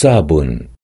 صعب